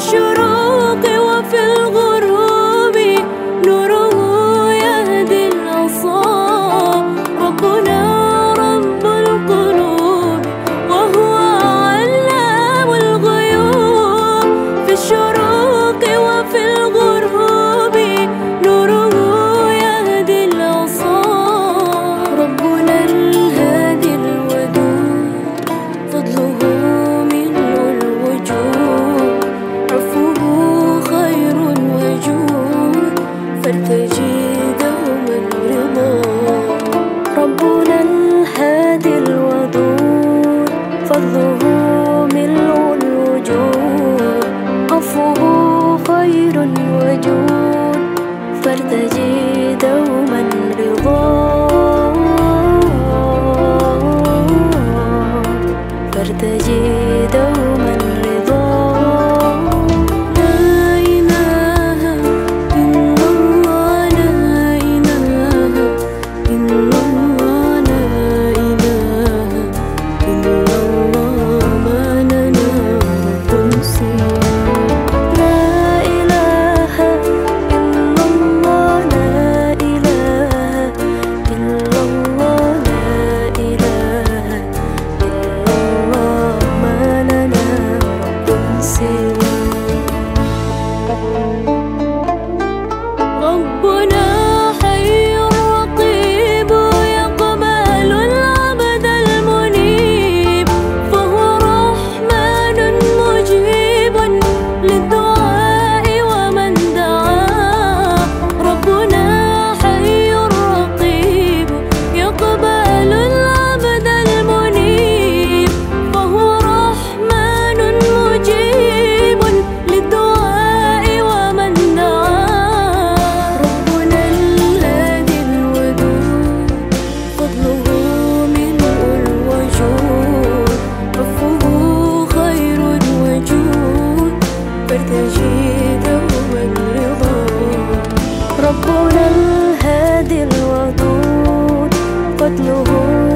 should زاد الودود فضله ملء الوجود عفوه خير الوجود فارتجي Oh.